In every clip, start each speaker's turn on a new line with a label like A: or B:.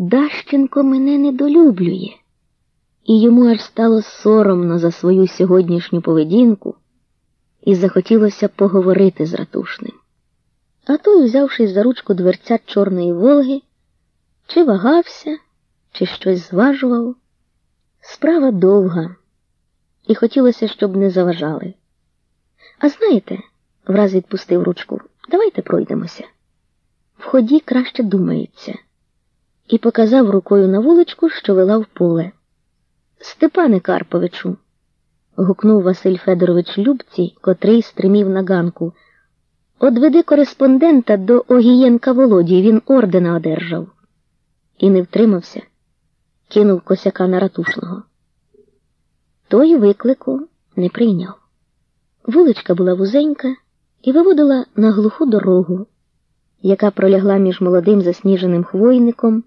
A: Дащенко мене недолюблює, і йому аж стало соромно за свою сьогоднішню поведінку, і захотілося поговорити з ратушним. А той, взявшись за ручку дверця Чорної Волги, чи вагався, чи щось зважував. Справа довга, і хотілося, щоб не заважали. А знаєте, враз відпустив ручку, давайте пройдемося. В ході краще думається, і показав рукою на вуличку, що вела в поле. Степане Карповичу, гукнув Василь Федорович Любці, котрий стримів на ганку. Одведи кореспондента до Огієнка Володі, він ордена одержав. І не втримався, кинув косяка на ратушного. Той виклику не прийняв. Вуличка була вузенька і виводила на глуху дорогу, яка пролягла між молодим засніженим хвойником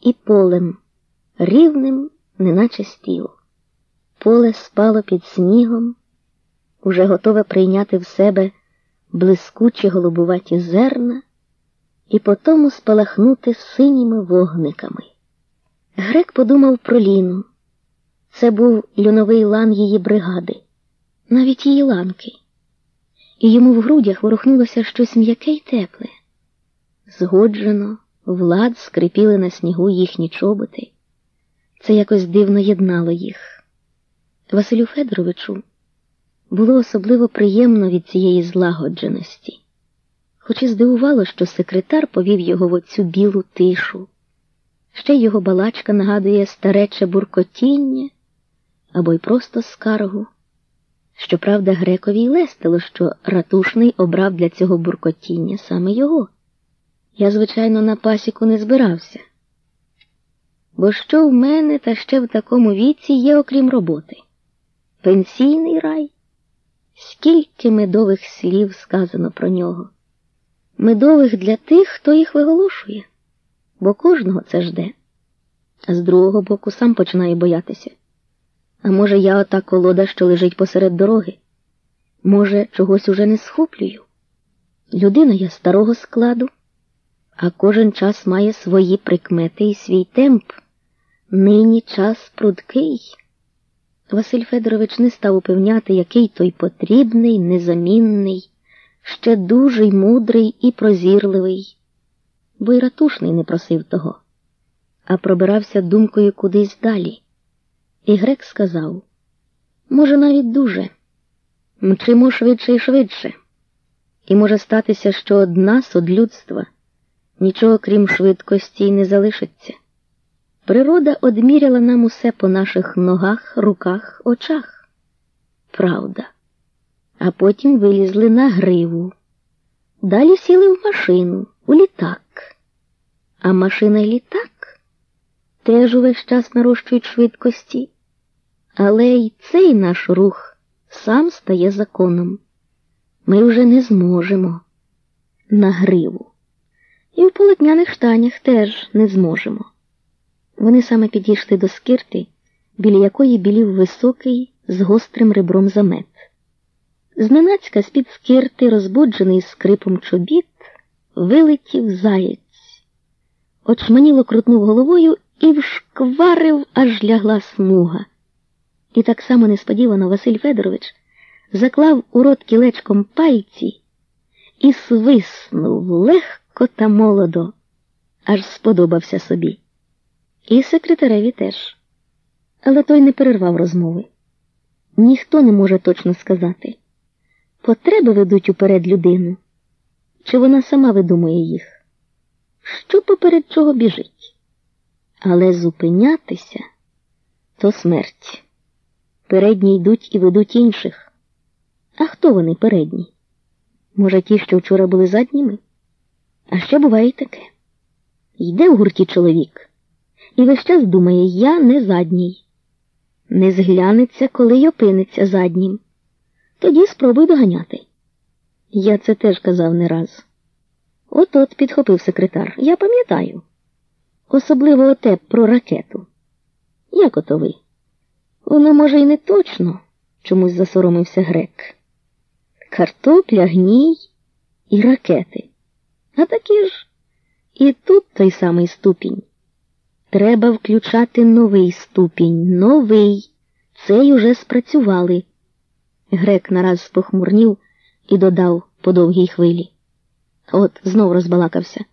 A: і полем, рівним, неначе стіл. Поле спало під снігом, уже готове прийняти в себе блискучі голубуваті зерна і потому спалахнути синіми вогниками. Грек подумав про Ліну. Це був льоновий лан її бригади, навіть її ланки, і йому в грудях ворухнулося щось м'яке й тепле. Згоджено, влад скрипіли на снігу їхні чоботи. Це якось дивно єднало їх. Василю Федоровичу було особливо приємно від цієї злагодженості, хоч і здивувало, що секретар повів його в оцю білу тишу. Ще його балачка нагадує старече буркотіння або й просто скаргу. Щоправда, грекові й лестило, що ратушний обрав для цього буркотіння саме його. Я, звичайно, на пасіку не збирався. Бо що в мене та ще в такому віці є, окрім роботи? Пенсійний рай? Скільки медових слів сказано про нього, медових для тих, хто їх виголошує, бо кожного це жде, а з другого боку сам починає боятися. А може, я ота колода, що лежить посеред дороги? Може, чогось уже не схоплюю? Людина я старого складу, а кожен час має свої прикмети і свій темп. Нині час прудкий. Василь Федорович не став упевняти, який той потрібний, незамінний, ще дужий, мудрий і прозірливий, бо й ратушний не просив того, а пробирався думкою кудись далі. І грек сказав може, навіть дуже, мчимо швидше і швидше, і може статися, що одна од людства нічого крім швидкості й не залишиться. Природа одміряла нам усе по наших ногах, руках, очах. Правда. А потім вилізли на гриву. Далі сіли в машину, у літак. А машина й літак теж увесь час нарощують швидкості. Але й цей наш рух сам стає законом. Ми вже не зможемо на гриву. І в полотняних штанях теж не зможемо. Вони саме підійшли до скирти, біля якої білів високий з гострим ребром замет. Зненацька з-під скирти, розбуджений скрипом чобіт, вилетів заєць. Очманіло крутнув головою і вшкварив, аж лягла смуга. І так само несподівано Василь Федорович заклав у рот кілечком пальці і свиснув легко та молодо, аж сподобався собі. І секретареві теж. Але той не перервав розмови. Ніхто не може точно сказати. Потреби ведуть уперед людину, чи вона сама видумує їх, що поперед чого біжить. Але зупинятися то смерть. Передні йдуть і ведуть інших. А хто вони передні? Може, ті, що вчора були задніми? А ще буває таке. Йде в гурті чоловік і весь час думає, я не задній. Не зглянеться, коли й опиниться заднім. Тоді спробуй доганяти. Я це теж казав не раз. От от підхопив секретар. Я пам'ятаю. Особливо оте про ракету. Як ото ви? Воно, може, й не точно, чомусь засоромився грек. Картопля, гній і ракети. А такі ж і тут той самий ступінь. Треба включати новий ступінь, новий. Цей уже спрацювали. Грек нараз спохмурнів і додав по довгій хвилі. От знов розбалакався.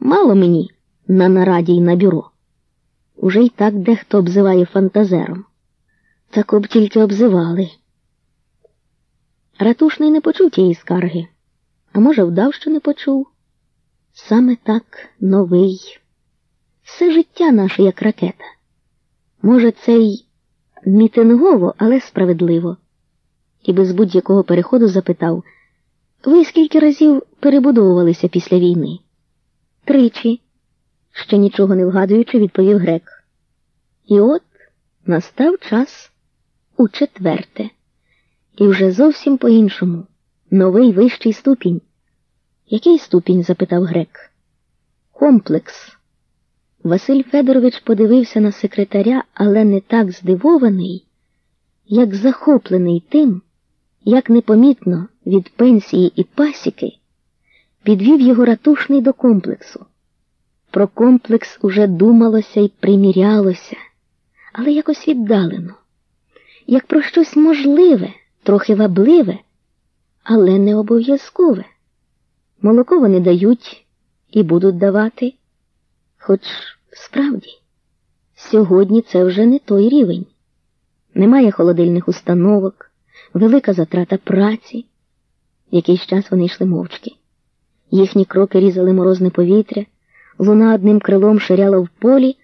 A: Мало мені на нараді й на бюро. Уже й так дехто обзиває фантазером. Так об тільки обзивали. Ратушний не почув тієї скарги, а може, вдав, що не почув. Саме так новий. Все життя наше як ракета. Може, це й мітингово, але справедливо. І без будь-якого переходу запитав ви скільки разів перебудовувалися після війни? Тричі, ще нічого не вгадуючи, відповів грек. І от настав час у четверте, і вже зовсім по-іншому новий вищий ступінь. Який ступінь? запитав грек. Комплекс. Василь Федорович подивився на секретаря, але не так здивований, як захоплений тим, як непомітно від пенсії і пасіки підвів його ратушний до комплексу. Про комплекс уже думалося і примірялося, але якось віддалено, як про щось можливе, трохи вабливе, але не обов'язкове. Молоко вони дають і будуть давати. Хоч справді, сьогодні це вже не той рівень. Немає холодильних установок, велика затрата праці. Якийсь час вони йшли мовчки. Їхні кроки різали морозне повітря, луна одним крилом ширяла в полі,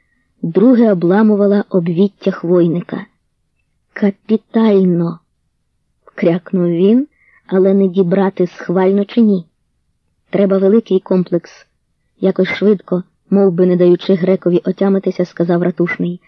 A: друге обламувала обвіття хвойника. Капітально, крякнув він, але не дібрати схвально чи ні. Треба великий комплекс, якось швидко мов би не даючи грекові отямитися, сказав ратушний.